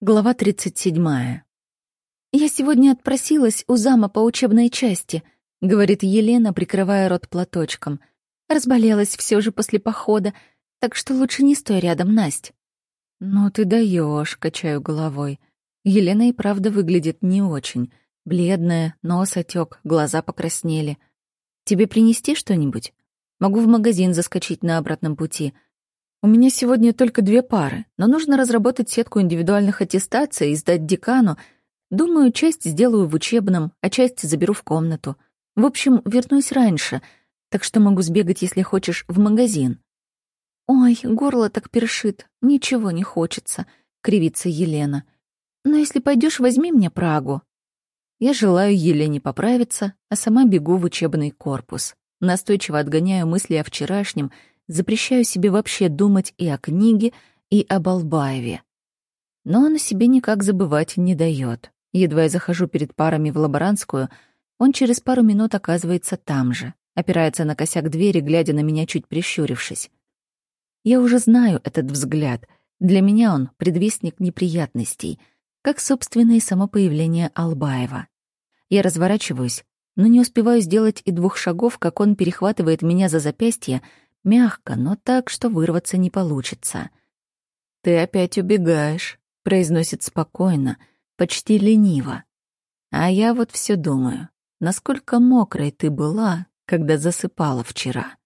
Глава 37. «Я сегодня отпросилась у зама по учебной части», — говорит Елена, прикрывая рот платочком. «Разболелась все же после похода, так что лучше не стой рядом, Насть». «Ну ты даешь, качаю головой. Елена и правда выглядит не очень. Бледная, нос отек, глаза покраснели. «Тебе принести что-нибудь? Могу в магазин заскочить на обратном пути», — у меня сегодня только две пары, но нужно разработать сетку индивидуальных аттестаций и сдать декану. Думаю, часть сделаю в учебном, а часть заберу в комнату. В общем, вернусь раньше, так что могу сбегать, если хочешь, в магазин. «Ой, горло так першит, ничего не хочется», — кривится Елена. «Но если пойдешь, возьми мне Прагу». Я желаю Елене поправиться, а сама бегу в учебный корпус. Настойчиво отгоняю мысли о вчерашнем — запрещаю себе вообще думать и о книге, и об Албаеве. Но он о себе никак забывать не дает. Едва я захожу перед парами в лаборантскую, он через пару минут оказывается там же, опирается на косяк двери, глядя на меня, чуть прищурившись. Я уже знаю этот взгляд. Для меня он предвестник неприятностей, как, собственно, и само появление Албаева. Я разворачиваюсь, но не успеваю сделать и двух шагов, как он перехватывает меня за запястье Мягко, но так, что вырваться не получится. «Ты опять убегаешь», — произносит спокойно, почти лениво. А я вот все думаю, насколько мокрой ты была, когда засыпала вчера.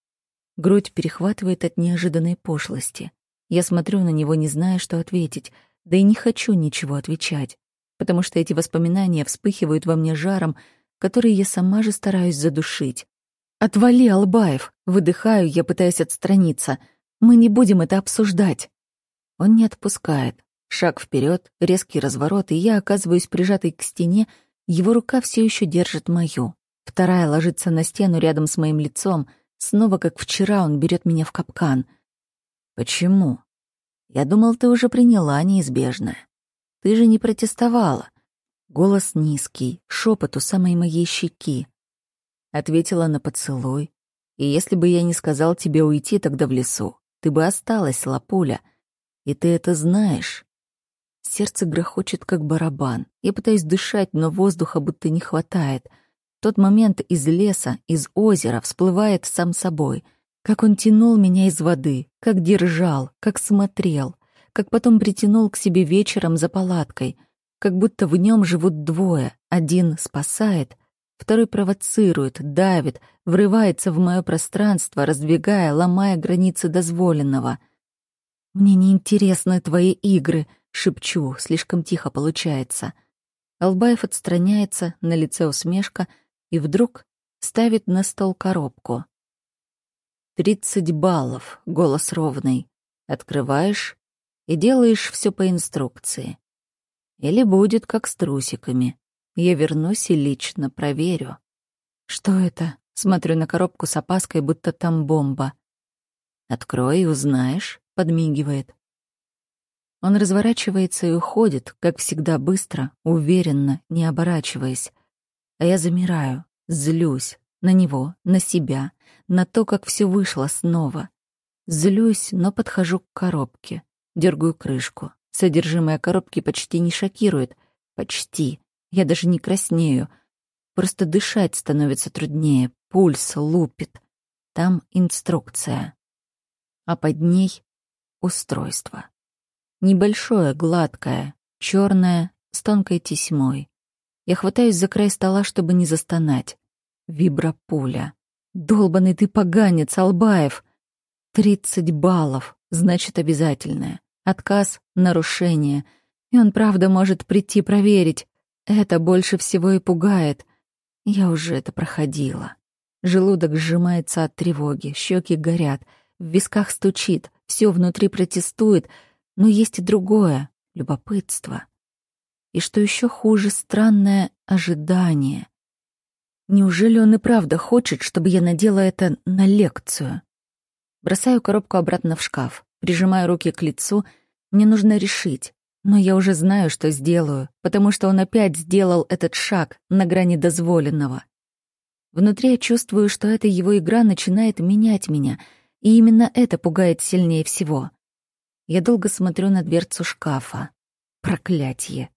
Грудь перехватывает от неожиданной пошлости. Я смотрю на него, не зная, что ответить, да и не хочу ничего отвечать, потому что эти воспоминания вспыхивают во мне жаром, который я сама же стараюсь задушить. «Отвали, Албаев!» — выдыхаю я, пытаясь отстраниться. «Мы не будем это обсуждать!» Он не отпускает. Шаг вперед, резкий разворот, и я оказываюсь прижатой к стене, его рука все еще держит мою. Вторая ложится на стену рядом с моим лицом. Снова, как вчера, он берет меня в капкан. «Почему?» «Я думал, ты уже приняла неизбежное. Ты же не протестовала». Голос низкий, шепот у самой моей щеки ответила на поцелуй. И если бы я не сказал тебе уйти тогда в лесу, ты бы осталась, Лапуля. И ты это знаешь. Сердце грохочет, как барабан. Я пытаюсь дышать, но воздуха будто не хватает. Тот момент из леса, из озера всплывает сам собой. Как он тянул меня из воды, как держал, как смотрел, как потом притянул к себе вечером за палаткой, как будто в нем живут двое. Один спасает, Второй провоцирует, давит, врывается в мое пространство, раздвигая, ломая границы дозволенного. «Мне не интересны твои игры», — шепчу, слишком тихо получается. Албаев отстраняется, на лице усмешка, и вдруг ставит на стол коробку. «Тридцать баллов», — голос ровный. Открываешь и делаешь все по инструкции. Или будет как с трусиками. Я вернусь и лично проверю. Что это? Смотрю на коробку с опаской, будто там бомба. Открой и узнаешь, подмигивает. Он разворачивается и уходит, как всегда быстро, уверенно, не оборачиваясь. А я замираю, злюсь на него, на себя, на то, как все вышло снова. Злюсь, но подхожу к коробке, дергаю крышку. Содержимое коробки почти не шокирует. Почти. Я даже не краснею. Просто дышать становится труднее, пульс лупит. Там инструкция. А под ней — устройство. Небольшое, гладкое, черное, с тонкой тесьмой. Я хватаюсь за край стола, чтобы не застонать. Вибропуля. Долбанный ты поганец, Албаев! Тридцать баллов, значит, обязательное. Отказ — нарушение. И он правда может прийти проверить. Это больше всего и пугает. Я уже это проходила. Желудок сжимается от тревоги, щеки горят, в висках стучит, все внутри протестует, но есть и другое — любопытство. И что еще хуже, странное ожидание. Неужели он и правда хочет, чтобы я надела это на лекцию? Бросаю коробку обратно в шкаф, прижимаю руки к лицу. Мне нужно решить, но я уже знаю, что сделаю, потому что он опять сделал этот шаг на грани дозволенного. Внутри я чувствую, что эта его игра начинает менять меня, и именно это пугает сильнее всего. Я долго смотрю на дверцу шкафа. Проклятье.